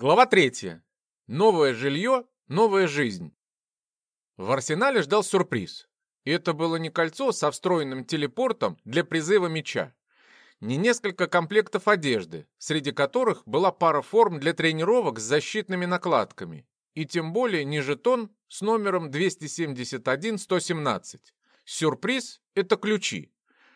Глава третья. Новое жилье, новая жизнь. В арсенале ждал сюрприз. И это было не кольцо со встроенным телепортом для призыва меча, не несколько комплектов одежды, среди которых была пара форм для тренировок с защитными накладками, и тем более не жетон с номером 271-117. Сюрприз — это ключи.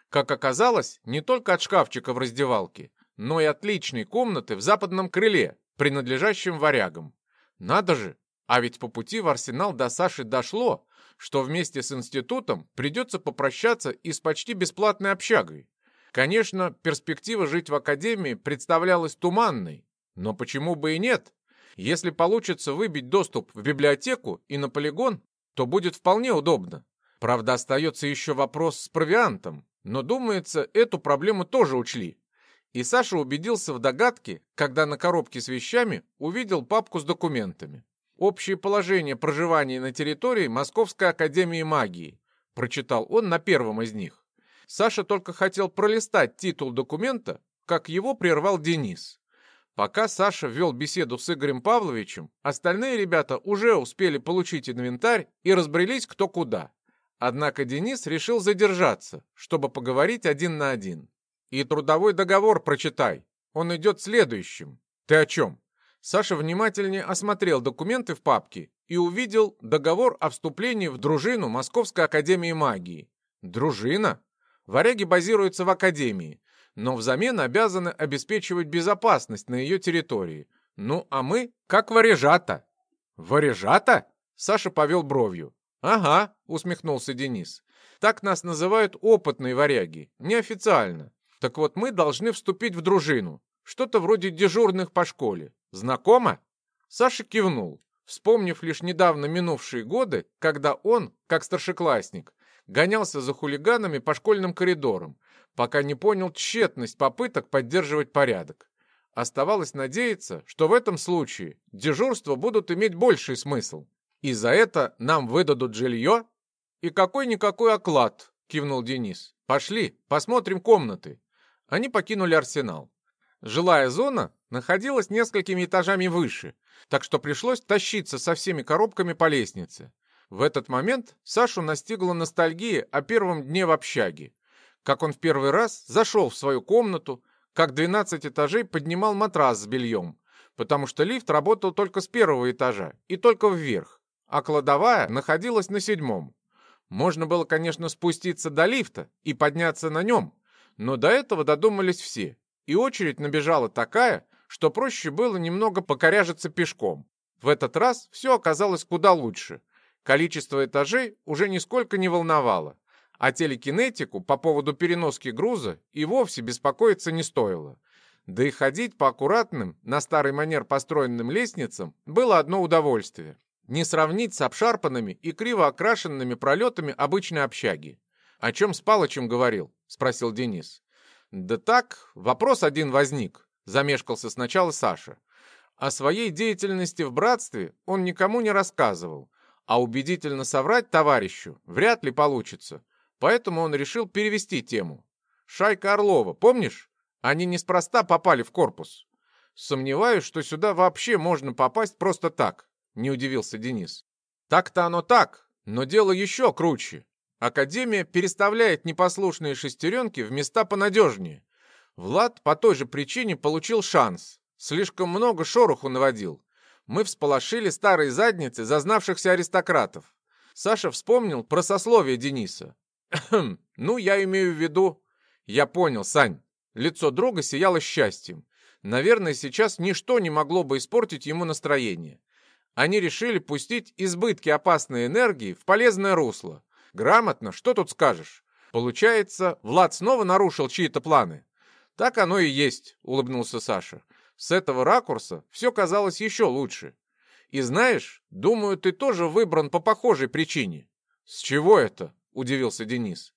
Как оказалось, не только от шкафчика в раздевалке, но и от личной комнаты в западном крыле, принадлежащем варягам. Надо же, а ведь по пути в арсенал до Саши дошло, что вместе с институтом придется попрощаться и с почти бесплатной общагой. Конечно, перспектива жить в академии представлялась туманной, но почему бы и нет? Если получится выбить доступ в библиотеку и на полигон, то будет вполне удобно. Правда, остается еще вопрос с провиантом, но, думается, эту проблему тоже учли. И Саша убедился в догадке, когда на коробке с вещами увидел папку с документами. «Общее положение проживания на территории Московской Академии Магии», прочитал он на первом из них. Саша только хотел пролистать титул документа, как его прервал Денис. Пока Саша вел беседу с Игорем Павловичем, остальные ребята уже успели получить инвентарь и разбрелись кто куда. Однако Денис решил задержаться, чтобы поговорить один на один. «И трудовой договор прочитай. Он идет следующим. Ты о чем?» Саша внимательнее осмотрел документы в папке и увидел договор о вступлении в дружину Московской Академии Магии. Дружина? Варяги базируются в Академии, но взамен обязаны обеспечивать безопасность на ее территории. Ну, а мы как варежата. Варежата? Саша повел бровью. Ага, усмехнулся Денис. Так нас называют опытные варяги, неофициально. Так вот, мы должны вступить в дружину. Что-то вроде дежурных по школе. Знакомо?» Саша кивнул, вспомнив лишь недавно минувшие годы, когда он, как старшеклассник, гонялся за хулиганами по школьным коридорам, пока не понял тщетность попыток поддерживать порядок. Оставалось надеяться, что в этом случае дежурства будут иметь больший смысл. И за это нам выдадут жилье и какой-никакой оклад, кивнул Денис. Пошли, посмотрим комнаты. Они покинули арсенал. Жилая зона находилась несколькими этажами выше, так что пришлось тащиться со всеми коробками по лестнице. В этот момент Сашу настигла ностальгия о первом дне в общаге. Как он в первый раз зашел в свою комнату, как 12 этажей поднимал матрас с бельем, потому что лифт работал только с первого этажа и только вверх, а кладовая находилась на седьмом. Можно было, конечно, спуститься до лифта и подняться на нем, но до этого додумались все, и очередь набежала такая, что проще было немного покоряжиться пешком. В этот раз все оказалось куда лучше. Количество этажей уже нисколько не волновало, а телекинетику по поводу переноски груза и вовсе беспокоиться не стоило. Да и ходить по аккуратным, на старый манер построенным лестницам было одно удовольствие. Не сравнить с обшарпанными и криво окрашенными пролетами обычной общаги. «О чем с Палычем говорил?» — спросил Денис. «Да так, вопрос один возник», — замешкался сначала Саша. О своей деятельности в братстве он никому не рассказывал, а убедительно соврать товарищу вряд ли получится, поэтому он решил перевести тему. «Шайка Орлова, помнишь? Они неспроста попали в корпус. Сомневаюсь, что сюда вообще можно попасть просто так», — не удивился Денис. «Так-то оно так, но дело еще круче. Академия переставляет непослушные шестеренки в места понадежнее. Влад по той же причине получил шанс. Слишком много шороху наводил. Мы всполошили старые задницы зазнавшихся аристократов. Саша вспомнил про сословие Дениса. «Ну, я имею в виду...» «Я понял, Сань». Лицо друга сияло счастьем. Наверное, сейчас ничто не могло бы испортить ему настроение. Они решили пустить избытки опасной энергии в полезное русло. Грамотно, что тут скажешь? Получается, Влад снова нарушил чьи-то планы? Так оно и есть, улыбнулся Саша. С этого ракурса все казалось еще лучше. И знаешь, думаю, ты тоже выбран по похожей причине. С чего это? Удивился Денис.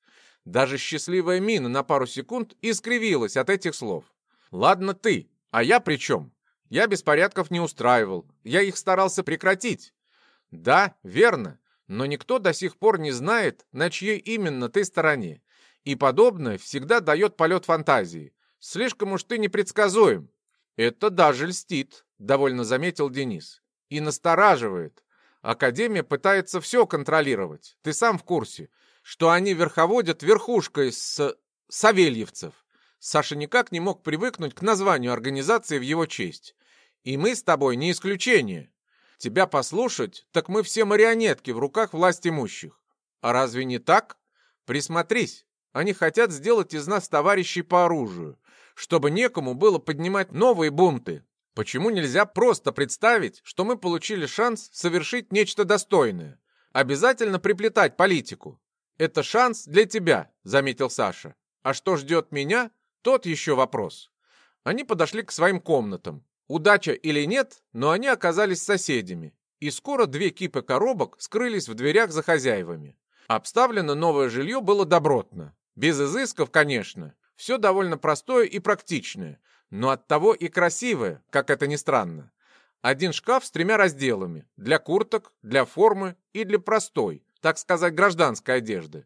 Даже счастливая мина на пару секунд искривилась от этих слов. Ладно ты, а я при чем? Я беспорядков не устраивал, я их старался прекратить. Да, верно, но никто до сих пор не знает, на чьей именно ты стороне. И подобное всегда дает полет фантазии. Слишком уж ты непредсказуем. Это даже льстит, довольно заметил Денис. И настораживает. Академия пытается все контролировать. Ты сам в курсе, что они верховодят верхушкой с... Савельевцев. Саша никак не мог привыкнуть к названию организации в его честь. И мы с тобой не исключение. Тебя послушать, так мы все марионетки в руках власть имущих. А разве не так? Присмотрись. Они хотят сделать из нас товарищей по оружию, чтобы некому было поднимать новые бунты. Почему нельзя просто представить, что мы получили шанс совершить нечто достойное? Обязательно приплетать политику. Это шанс для тебя, заметил Саша. А что ждет меня, тот еще вопрос. Они подошли к своим комнатам. Удача или нет, но они оказались соседями. И скоро две кипы коробок скрылись в дверях за хозяевами. Обставлено новое жилье было добротно. Без изысков, конечно. Все довольно простое и практичное, но оттого и красивое, как это ни странно. Один шкаф с тремя разделами. Для курток, для формы и для простой, так сказать, гражданской одежды.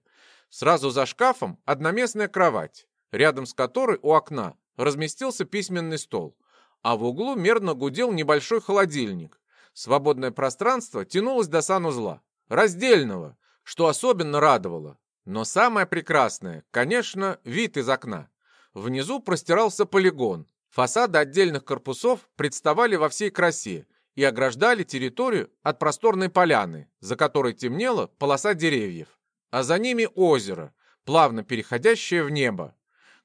Сразу за шкафом одноместная кровать, рядом с которой у окна разместился письменный стол, а в углу мерно гудел небольшой холодильник. Свободное пространство тянулось до санузла, раздельного, что особенно радовало. Но самое прекрасное, конечно, вид из окна. Внизу простирался полигон. Фасады отдельных корпусов представали во всей красе и ограждали территорию от просторной поляны, за которой темнела полоса деревьев, а за ними озеро, плавно переходящее в небо.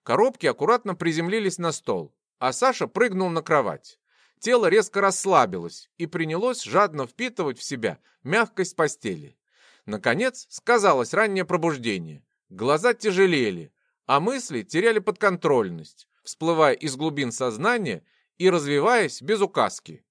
Коробки аккуратно приземлились на стол, а Саша прыгнул на кровать. Тело резко расслабилось и принялось жадно впитывать в себя мягкость постели. Наконец сказалось раннее пробуждение. Глаза тяжелели, а мысли теряли подконтрольность, всплывая из глубин сознания и развиваясь без указки.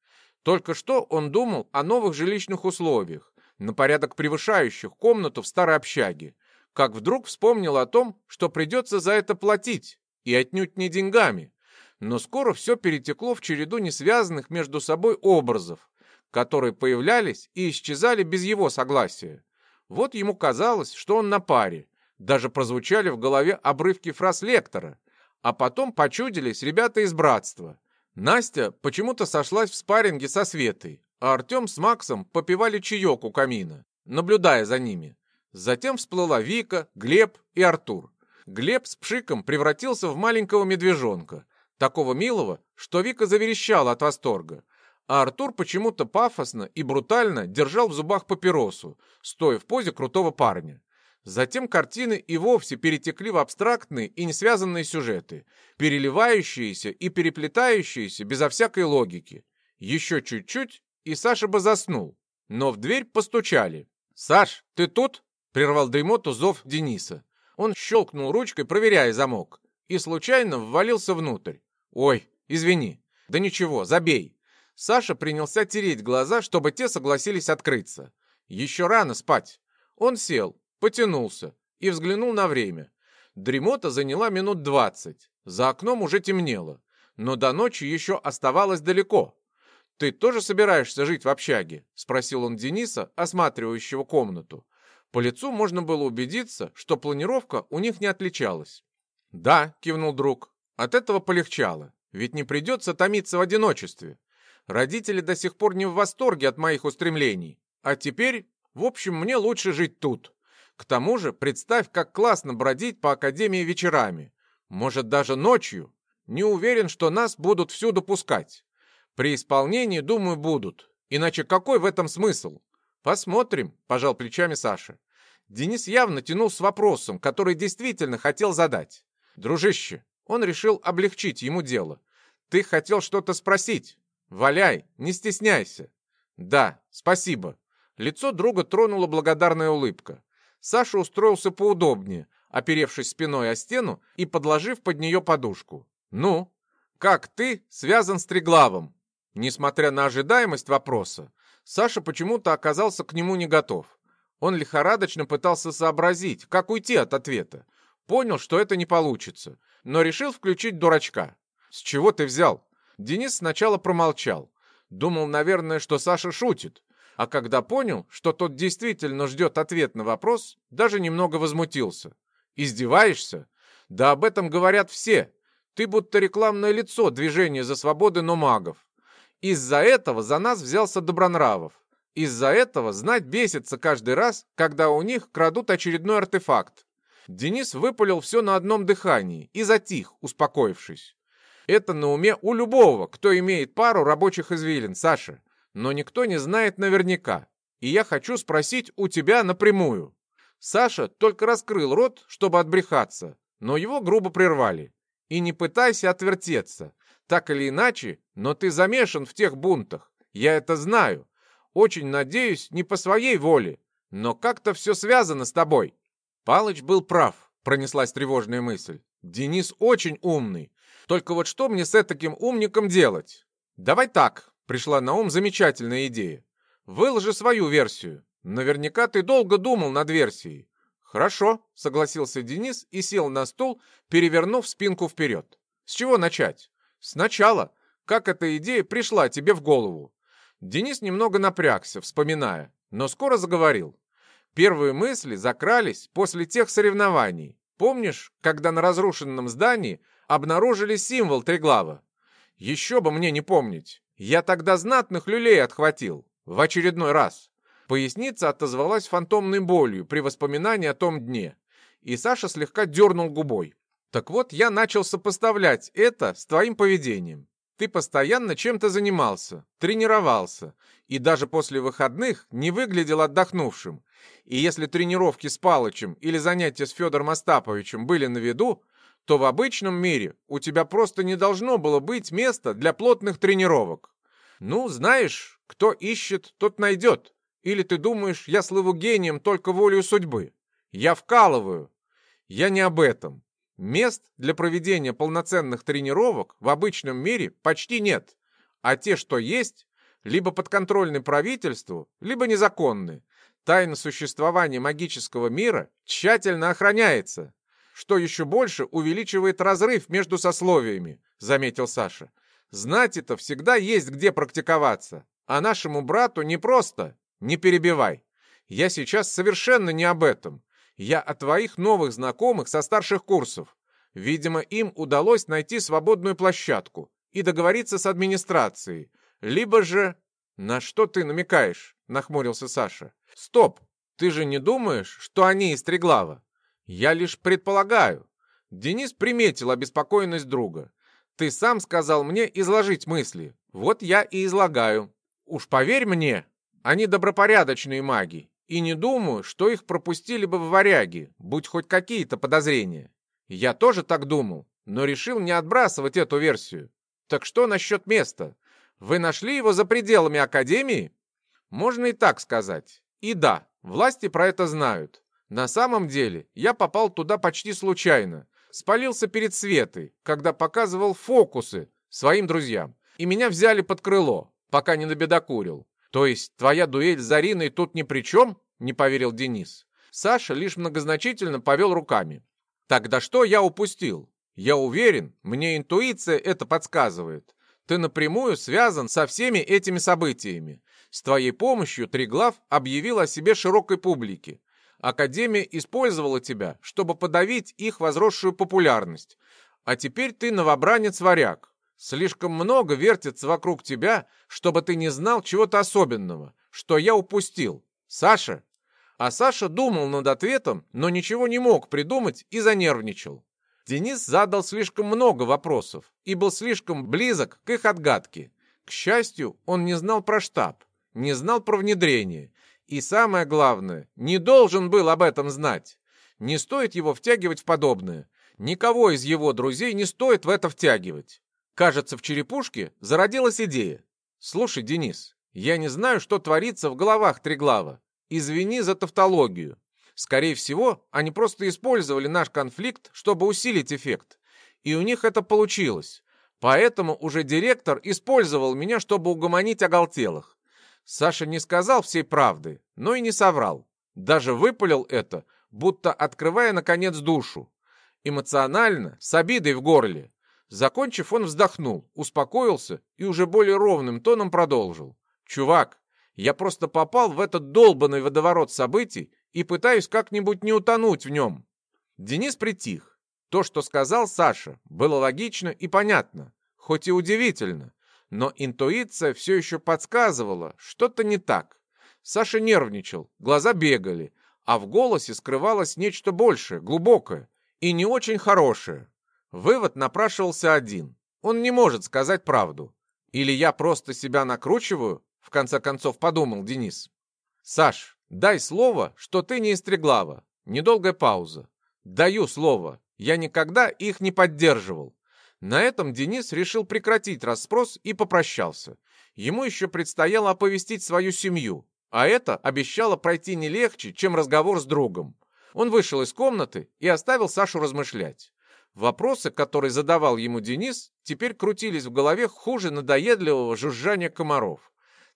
Только что он думал о новых жилищных условиях, на порядок превышающих комнату в старой общаге, как вдруг вспомнил о том, что придется за это платить, и отнюдь не деньгами. Но скоро все перетекло в череду несвязанных между собой образов, которые появлялись и исчезали без его согласия. Вот ему казалось, что он на паре. Даже прозвучали в голове обрывки фраз лектора. А потом почудились ребята из братства. Настя почему-то сошлась в спарринге со Светой, а Артем с Максом попивали чаек у камина, наблюдая за ними. Затем всплыла Вика, Глеб и Артур. Глеб с Пшиком превратился в маленького медвежонка, такого милого, что Вика заверещала от восторга. А Артур почему-то пафосно и брутально держал в зубах папиросу, стоя в позе крутого парня. Затем картины и вовсе перетекли в абстрактные и несвязанные сюжеты, переливающиеся и переплетающиеся безо всякой логики. Еще чуть-чуть, и Саша бы заснул. Но в дверь постучали. «Саш, ты тут?» Прервал дремоту зов Дениса. Он щелкнул ручкой, проверяя замок, и случайно ввалился внутрь. «Ой, извини». «Да ничего, забей». Саша принялся тереть глаза, чтобы те согласились открыться. Еще рано спать. Он сел, потянулся и взглянул на время. Дремота заняла минут двадцать. За окном уже темнело, но до ночи еще оставалось далеко. «Ты тоже собираешься жить в общаге?» — спросил он Дениса, осматривающего комнату. По лицу можно было убедиться, что планировка у них не отличалась. «Да», — кивнул друг, — «от этого полегчало, ведь не придется томиться в одиночестве. Родители до сих пор не в восторге от моих устремлений, а теперь, в общем, мне лучше жить тут. К тому же, представь, как классно бродить по академии вечерами, может, даже ночью. Не уверен, что нас будут всюду пускать. При исполнении, думаю, будут. Иначе какой в этом смысл? Посмотрим, пожал плечами Саша. Денис явно тянул с вопросом, который действительно хотел задать. «Дружище, он решил облегчить ему дело. Ты хотел что-то спросить? Валяй, не стесняйся». «Да, спасибо». Лицо друга тронула благодарная улыбка. Саша устроился поудобнее, оперевшись спиной о стену и подложив под нее подушку. «Ну, как ты связан с Триглавом?» Несмотря на ожидаемость вопроса, Саша почему-то оказался к нему не готов. Он лихорадочно пытался сообразить, как уйти от ответа. Понял, что это не получится, но решил включить дурачка. «С чего ты взял?» Денис сначала промолчал. Думал, наверное, что Саша шутит. А когда понял, что тот действительно ждет ответ на вопрос, даже немного возмутился. «Издеваешься? Да об этом говорят все. Ты будто рекламное лицо движения за свободы номагов. Из-за этого за нас взялся Добронравов. Из-за этого знать бесится каждый раз, когда у них крадут очередной артефакт. Денис выпалил все на одном дыхании и затих, успокоившись. Это на уме у любого, кто имеет пару рабочих извилин, Саша. Но никто не знает наверняка. И я хочу спросить у тебя напрямую. Саша только раскрыл рот, чтобы отбрехаться, но его грубо прервали. И не пытайся отвертеться. Так или иначе, но ты замешан в тех бунтах. Я это знаю. Очень надеюсь, не по своей воле, но как-то все связано с тобой. Палыч был прав, пронеслась тревожная мысль. Денис очень умный. Только вот что мне с таким умником делать? Давай так, пришла на ум замечательная идея. Выложи свою версию. Наверняка ты долго думал над версией. Хорошо, согласился Денис и сел на стул, перевернув спинку вперед. С чего начать? Сначала. Как эта идея пришла тебе в голову? Денис немного напрягся, вспоминая, но скоро заговорил. Первые мысли закрались после тех соревнований. Помнишь, когда на разрушенном здании обнаружили символ Триглава? Еще бы мне не помнить. Я тогда знатных люлей отхватил. В очередной раз. Поясница отозвалась фантомной болью при воспоминании о том дне. И Саша слегка дернул губой. Так вот, я начал сопоставлять это с твоим поведением. Ты постоянно чем-то занимался, тренировался, и даже после выходных не выглядел отдохнувшим. И если тренировки с Палычем или занятия с Федором Остаповичем были на виду, то в обычном мире у тебя просто не должно было быть места для плотных тренировок. Ну, знаешь, кто ищет, тот найдет. Или ты думаешь, я слыву гением только волею судьбы? Я вкалываю. Я не об этом. Мест для проведения полноценных тренировок в обычном мире почти нет, а те, что есть, либо подконтрольны правительству, либо незаконны. Тайна существования магического мира тщательно охраняется, что еще больше увеличивает разрыв между сословиями, заметил Саша. Знать это всегда есть где практиковаться, а нашему брату не просто, не перебивай. Я сейчас совершенно не об этом. Я о твоих новых знакомых со старших курсов. Видимо, им удалось найти свободную площадку и договориться с администрацией. Либо же... На что ты намекаешь? Нахмурился Саша. Стоп! Ты же не думаешь, что они из Треглава? Я лишь предполагаю. Денис приметил обеспокоенность друга. Ты сам сказал мне изложить мысли. Вот я и излагаю. Уж поверь мне, они добропорядочные маги и не думаю, что их пропустили бы в варяги, будь хоть какие-то подозрения. Я тоже так думал, но решил не отбрасывать эту версию. Так что насчет места? Вы нашли его за пределами Академии? Можно и так сказать. И да, власти про это знают. На самом деле, я попал туда почти случайно. Спалился перед Светой, когда показывал фокусы своим друзьям. И меня взяли под крыло, пока не набедокурил. «То есть твоя дуэль с Зариной тут ни при чем?» — не поверил Денис. Саша лишь многозначительно повел руками. «Тогда что я упустил? Я уверен, мне интуиция это подсказывает. Ты напрямую связан со всеми этими событиями. С твоей помощью Триглав объявил о себе широкой публике. Академия использовала тебя, чтобы подавить их возросшую популярность. А теперь ты новобранец-варяг. Слишком много вертится вокруг тебя, чтобы ты не знал чего-то особенного, что я упустил. Саша!» А Саша думал над ответом, но ничего не мог придумать и занервничал. Денис задал слишком много вопросов и был слишком близок к их отгадке. К счастью, он не знал про штаб, не знал про внедрение. И самое главное, не должен был об этом знать. Не стоит его втягивать в подобное. Никого из его друзей не стоит в это втягивать. Кажется, в черепушке зародилась идея. «Слушай, Денис, я не знаю, что творится в головах Триглава. Извини за тавтологию. Скорее всего, они просто использовали наш конфликт, чтобы усилить эффект. И у них это получилось. Поэтому уже директор использовал меня, чтобы угомонить оголтелых. Саша не сказал всей правды, но и не соврал. Даже выпалил это, будто открывая, наконец, душу. Эмоционально, с обидой в горле. Закончив, он вздохнул, успокоился и уже более ровным тоном продолжил. «Чувак, я просто попал в этот долбанный водоворот событий и пытаюсь как-нибудь не утонуть в нем». Денис притих. То, что сказал Саша, было логично и понятно, хоть и удивительно. Но интуиция все еще подсказывала, что-то не так. Саша нервничал, глаза бегали, а в голосе скрывалось нечто большее, глубокое и не очень хорошее. Вывод напрашивался один. Он не может сказать правду. Или я просто себя накручиваю, в конце концов подумал Денис. Саш, дай слово, что ты не истреглава. Недолгая пауза. Даю слово, я никогда их не поддерживал. На этом Денис решил прекратить расспрос и попрощался. Ему еще предстояло оповестить свою семью, а это обещало пройти не легче, чем разговор с другом. Он вышел из комнаты и оставил Сашу размышлять. Вопросы, которые задавал ему Денис, теперь крутились в голове хуже надоедливого жужжания комаров.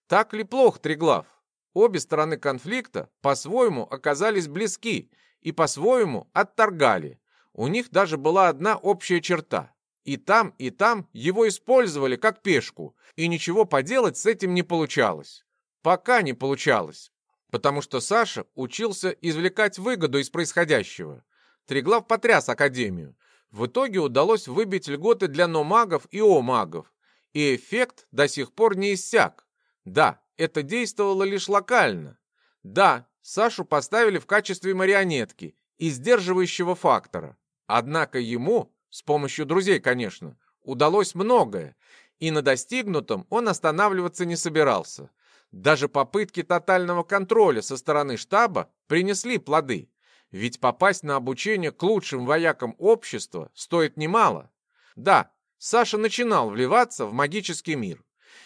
Так ли плох Триглав? Обе стороны конфликта по-своему оказались близки и по-своему отторгали. У них даже была одна общая черта. И там, и там его использовали как пешку, и ничего поделать с этим не получалось. Пока не получалось. Потому что Саша учился извлекать выгоду из происходящего. Триглав потряс Академию. В итоге удалось выбить льготы для но-магов и о-магов. И эффект до сих пор не иссяк. Да, это действовало лишь локально. Да, Сашу поставили в качестве марионетки и сдерживающего фактора. Однако ему, с помощью друзей, конечно, удалось многое, и на достигнутом он останавливаться не собирался. Даже попытки тотального контроля со стороны штаба принесли плоды. Ведь попасть на обучение к лучшим воякам общества стоит немало. Да, Саша начинал вливаться в магический мир.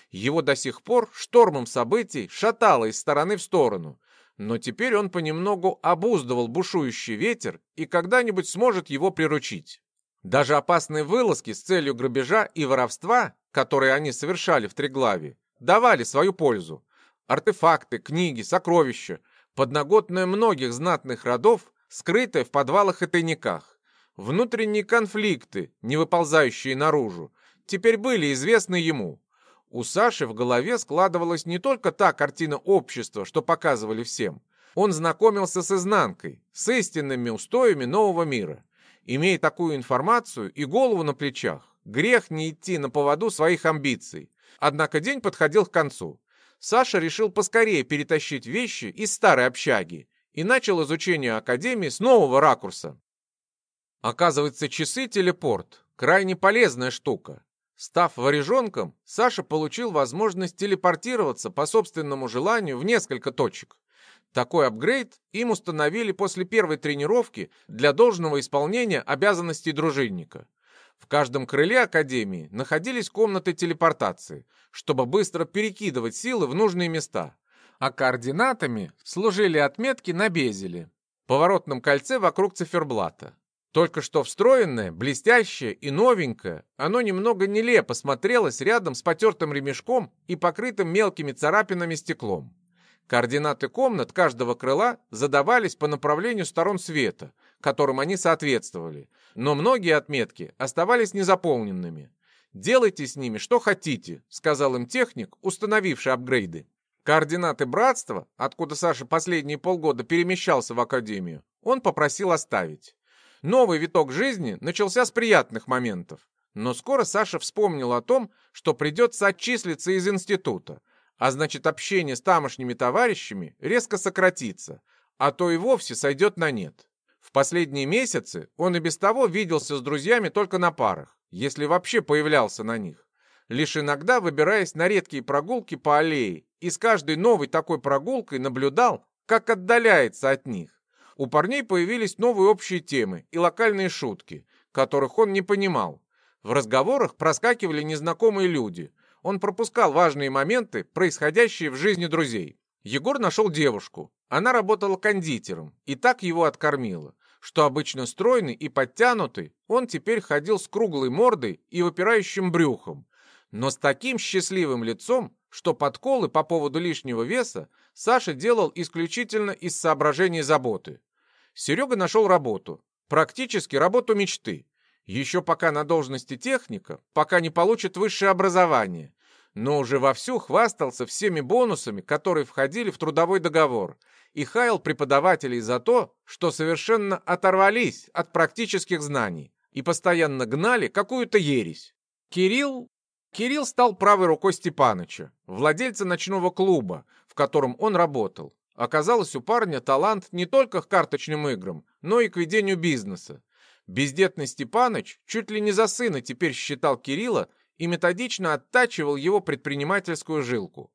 Его до сих пор штормом событий шатало из стороны в сторону, но теперь он понемногу обуздывал бушующий ветер и когда-нибудь сможет его приручить. Даже опасные вылазки с целью грабежа и воровства, которые они совершали в Триглаве, давали свою пользу. Артефакты, книги, сокровища, подноготное многих знатных родов скрытое в подвалах и тайниках. Внутренние конфликты, не выползающие наружу, теперь были известны ему. У Саши в голове складывалась не только та картина общества, что показывали всем. Он знакомился с изнанкой, с истинными устоями нового мира. Имея такую информацию и голову на плечах, грех не идти на поводу своих амбиций. Однако день подходил к концу. Саша решил поскорее перетащить вещи из старой общаги и начал изучение Академии с нового ракурса. Оказывается, часы-телепорт – крайне полезная штука. Став варежонком, Саша получил возможность телепортироваться по собственному желанию в несколько точек. Такой апгрейд им установили после первой тренировки для должного исполнения обязанностей дружинника. В каждом крыле Академии находились комнаты телепортации, чтобы быстро перекидывать силы в нужные места а координатами служили отметки на безеле, поворотном кольце вокруг циферблата. Только что встроенное, блестящее и новенькое, оно немного нелепо смотрелось рядом с потертым ремешком и покрытым мелкими царапинами стеклом. Координаты комнат каждого крыла задавались по направлению сторон света, которым они соответствовали, но многие отметки оставались незаполненными. «Делайте с ними что хотите», — сказал им техник, установивший апгрейды. Координаты братства, откуда Саша последние полгода перемещался в академию, он попросил оставить. Новый виток жизни начался с приятных моментов. Но скоро Саша вспомнил о том, что придется отчислиться из института, а значит общение с тамошними товарищами резко сократится, а то и вовсе сойдет на нет. В последние месяцы он и без того виделся с друзьями только на парах, если вообще появлялся на них лишь иногда выбираясь на редкие прогулки по аллее, и с каждой новой такой прогулкой наблюдал, как отдаляется от них. У парней появились новые общие темы и локальные шутки, которых он не понимал. В разговорах проскакивали незнакомые люди. Он пропускал важные моменты, происходящие в жизни друзей. Егор нашел девушку. Она работала кондитером и так его откормила, что обычно стройный и подтянутый, он теперь ходил с круглой мордой и выпирающим брюхом, но с таким счастливым лицом, что подколы по поводу лишнего веса Саша делал исключительно из соображений заботы. Серега нашел работу, практически работу мечты. Еще пока на должности техника, пока не получит высшее образование, но уже вовсю хвастался всеми бонусами, которые входили в трудовой договор, и хаял преподавателей за то, что совершенно оторвались от практических знаний и постоянно гнали какую-то ересь. Кирилл Кирилл стал правой рукой Степаныча, владельца ночного клуба, в котором он работал. Оказалось, у парня талант не только к карточным играм, но и к ведению бизнеса. Бездетный Степаныч чуть ли не за сына теперь считал Кирилла и методично оттачивал его предпринимательскую жилку.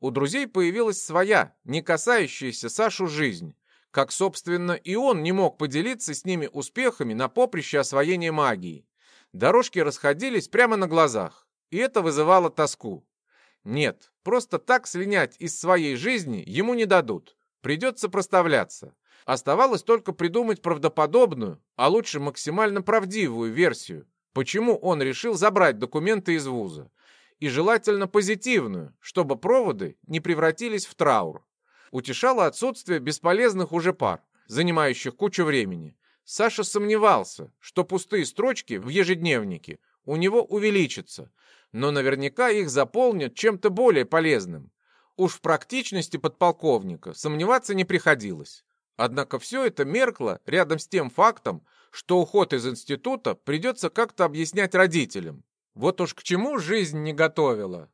У друзей появилась своя, не касающаяся Сашу жизнь, как, собственно, и он не мог поделиться с ними успехами на поприще освоения магии. Дорожки расходились прямо на глазах, и это вызывало тоску. Нет, просто так слинять из своей жизни ему не дадут. Придется проставляться. Оставалось только придумать правдоподобную, а лучше максимально правдивую версию, почему он решил забрать документы из вуза. И желательно позитивную, чтобы проводы не превратились в траур. Утешало отсутствие бесполезных уже пар, занимающих кучу времени. Саша сомневался, что пустые строчки в ежедневнике у него увеличатся, но наверняка их заполнят чем-то более полезным. Уж в практичности подполковника сомневаться не приходилось. Однако все это меркло рядом с тем фактом, что уход из института придется как-то объяснять родителям. Вот уж к чему жизнь не готовила.